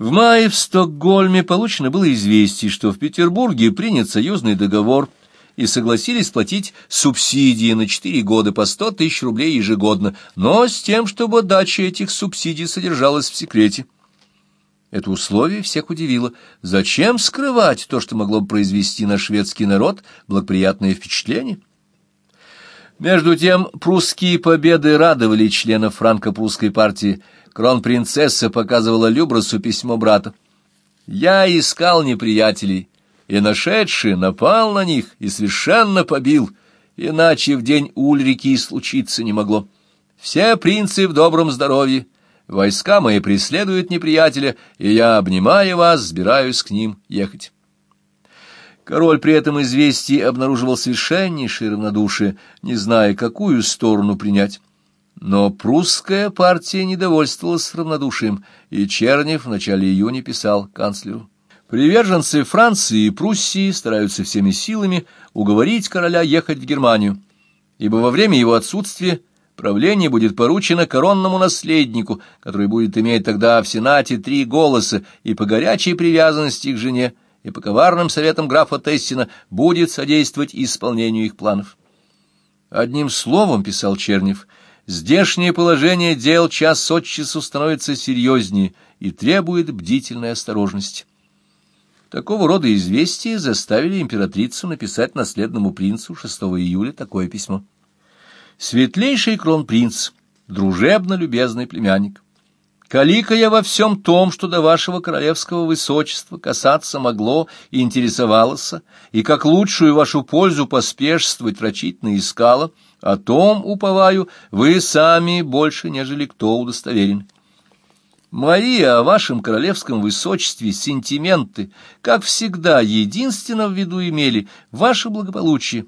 В мае в Стокгольме получено было известие, что в Петербурге принят союзный договор и согласились платить субсидии на четыре года по сто тысяч рублей ежегодно, но с тем, чтобы дача этих субсидий содержалась в секрете. Это условие всех удивило. Зачем скрывать то, что могло бы произвести на шведский народ благоприятное впечатление? Между тем, прусские победы радовали членов франко-прусской партии. Кронпринцесса показывала Любрасу письмо брата. «Я искал неприятелей, и нашедший напал на них и совершенно побил, иначе в день Ульрики и случиться не могло. Все принцы в добром здоровье». Войска мои преследуют неприятеля, и я, обнимая вас, сбираюсь к ним ехать. Король при этом известии обнаруживал совершеннейшее равнодушие, не зная, какую сторону принять. Но прусская партия недовольствовалась равнодушием, и Чернев в начале июня писал канцлеру. Приверженцы Франции и Пруссии стараются всеми силами уговорить короля ехать в Германию, ибо во время его отсутствия Правление будет поручено коронному наследнику, который будет иметь тогда в Сенате три голоса и по горячей привязанности к жене, и по коварным советам графа Тессина будет содействовать исполнению их планов. Одним словом, писал Чернев, здешнее положение дел час от часу становится серьезнее и требует бдительной осторожности. Такого рода известия заставили императрицу написать наследному принцу 6 июля такое письмо. Светлейший кронпринц, дружебно-любезный племянник, Калика я во всем том, что до вашего королевского высочества касаться могло и интересовалось, и как лучшую вашу пользу поспешствовать рачительно искала, о том, уповаю, вы сами больше, нежели кто удостоверен. Мои о вашем королевском высочестве сентименты, как всегда, единственно в виду имели ваше благополучие.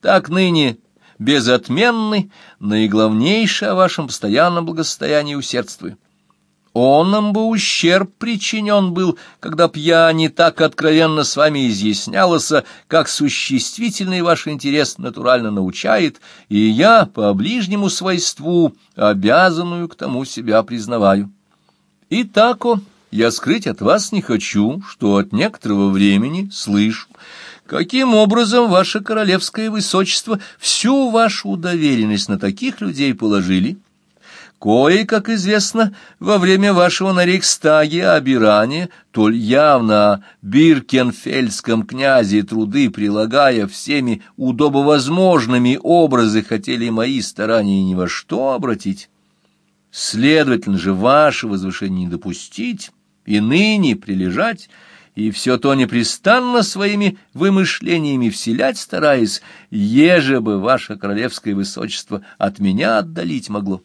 Так ныне безотменный, наиглавнейший о вашем постоянном благосостоянии усердствую. Он нам бы ущерб причинен был, когда б я не так откровенно с вами изъяснялся, как существительный ваш интерес натурально научает, и я по ближнему свойству обязанную к тому себя признаваю. Итако, я скрыть от вас не хочу, что от некоторого времени слышу, Каким образом ваше королевское высочество всю вашу доверенность на таких людей положили? Кое, как известно, во время вашего на Рейхстаге обирания, толь явно о Биркенфельдском князе труды прилагая всеми удобовозможными образы, хотели мои старания ни во что обратить. Следовательно же, ваше возвышение не допустить и ныне прилежать — и все то непрестанно своими вымышлениями вселять стараясь, еже бы ваше королевское высочество от меня отдалить могло.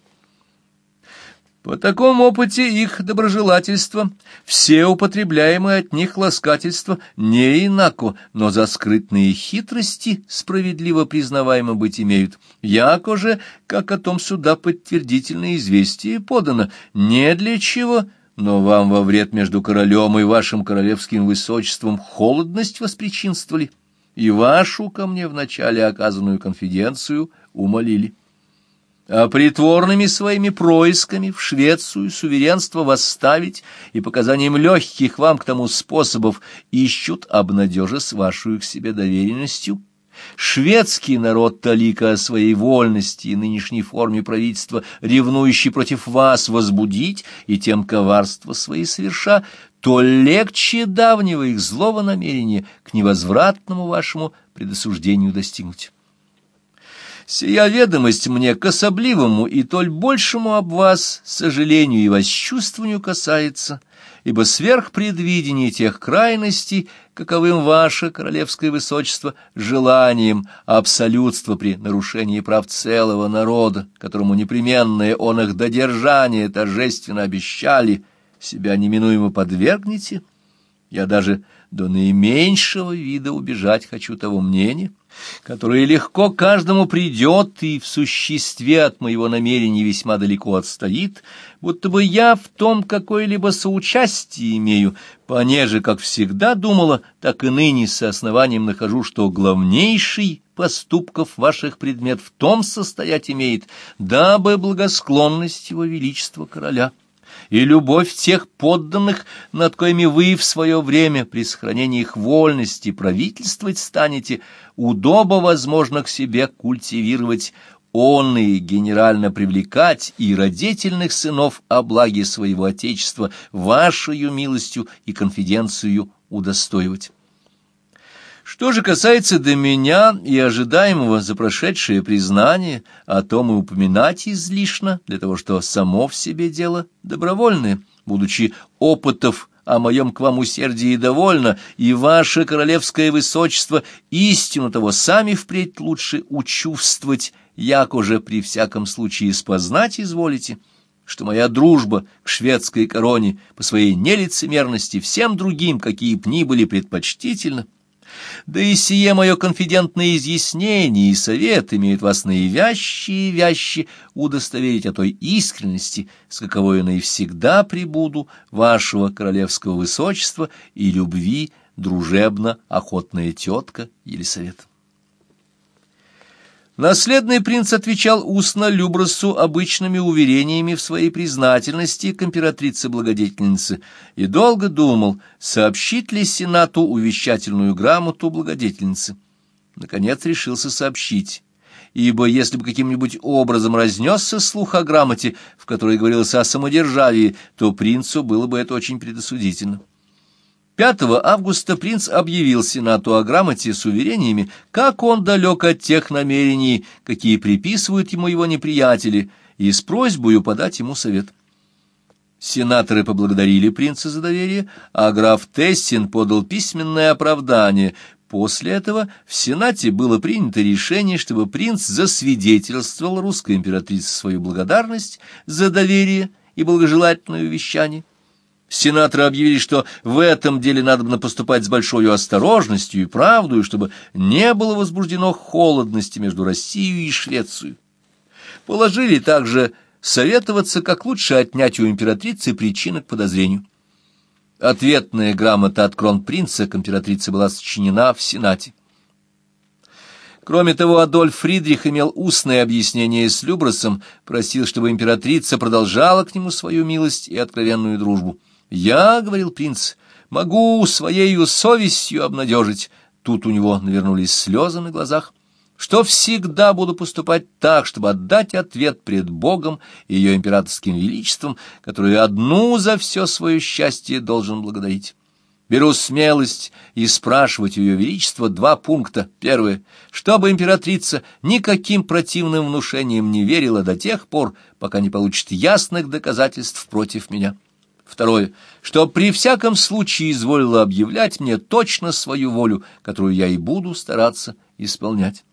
По такому опыте их доброжелательства, все употребляемые от них ласкательства не инако, но за скрытные хитрости справедливо признаваемо быть имеют. Яко же, как о том сюда подтвердительное известие подано, не для чего — но вам во вред между королем и вашим королевским высочеством холодность воспричинствовали, и вашу ко мне вначале оказанную конфиденцию умолили. А притворными своими происками в Швецию суверенство восставить и показанием легких вам к тому способов ищут обнадежа с вашей к себе доверенностью, Шведский народ талика о своей вольности и нынешней форме правительства, ревнующий против вас возбудить и тем коварство свои соверша, то легче давнего их злого намерения к невозвратному вашему предосуждению достигнуть. Сия ведомость мне к особливому и толь большему об вас сожалению и восчувствованию касается — ибо сверх предвидения тех крайностей, каковым ваше королевское высочество желанием абсолютства при нарушении прав целого народа, которому непременное он их додержание торжественно обещали, себя неминуемо подвергнете, я даже до наименьшего вида убежать хочу того мнения, которое легко каждому придет и в существе от моего намерения весьма далеко отстоит, будто бы я в том какое-либо соучастие имею, понеже, как всегда думала, так и ныне со основанием нахожу, что главнейший поступков ваших предмет в том состоять имеет, дабы благосклонность его величества короля — и любовь тех подданных, над коими вы в свое время при сохранении их вольности правительствовать станете, удобо возможно к себе культивировать он и генерально привлекать и родительных сынов о благе своего Отечества вашей милостью и конфиденцию удостоивать. Что же касается до меня и ожидаемого за прошедшее признание, о том и упоминать излишно, для того, что само в себе дело добровольное, будучи опытов о моем к вам усердии довольно, и ваше королевское высочество истину того сами впредь лучше учувствовать, як уже при всяком случае спознать изволите, что моя дружба к шведской короне по своей нелицемерности всем другим, какие б ни были, предпочтительна, да и сие мое конфидентное изъяснение и совет имеют вас наивящие и вяще удостоверить о той искренности, с каковой я наивсегда прибуду вашего королевского высочества и любви дружебно-охотная тетка Елисавета. Наследный принц отвечал устно Любросу обычными уверениями в своей признательности к императрице-благодетельнице и долго думал, сообщить ли Сенату увещательную грамоту благодетельницы. Наконец решился сообщить, ибо если бы каким-нибудь образом разнесся слух о грамоте, в которой говорилось о самодержавии, то принцу было бы это очень предосудительно. 5 августа принц объявил Сенату о грамоте с уверениями, как он далек от тех намерений, какие приписывают ему его неприятели, и с просьбой подать ему совет. Сенаторы поблагодарили принца за доверие, а граф Тессин подал письменное оправдание. После этого в Сенате было принято решение, чтобы принц засвидетельствовал русской императрице свою благодарность за доверие и благожелательное увещание. Сенаторы объявили, что в этом деле надо поступать с большой осторожностью и правдой, чтобы не было возбуждено холодности между Россией и Швецией. Положили также советоваться, как лучше отнять у императрицы причины к подозрению. Ответная грамота от кронпринца к императрице была сочинена в Сенате. Кроме того, Адольф Фридрих имел устное объяснение с Любросом, просил, чтобы императрица продолжала к нему свою милость и откровенную дружбу. «Я, — говорил принц, — могу своею совестью обнадежить». Тут у него навернулись слезы на глазах что всегда буду поступать так, чтобы отдать ответ пред Богом и ее императорским величеством, которую одну за все свое счастье должен благодарить. Беру смелость и спрашивать у ее величества два пункта. Первое. Чтобы императрица никаким противным внушением не верила до тех пор, пока не получит ясных доказательств против меня. Второе, что при всяком случае изволила объявлять мне точно свою волю, которую я и буду стараться исполнять.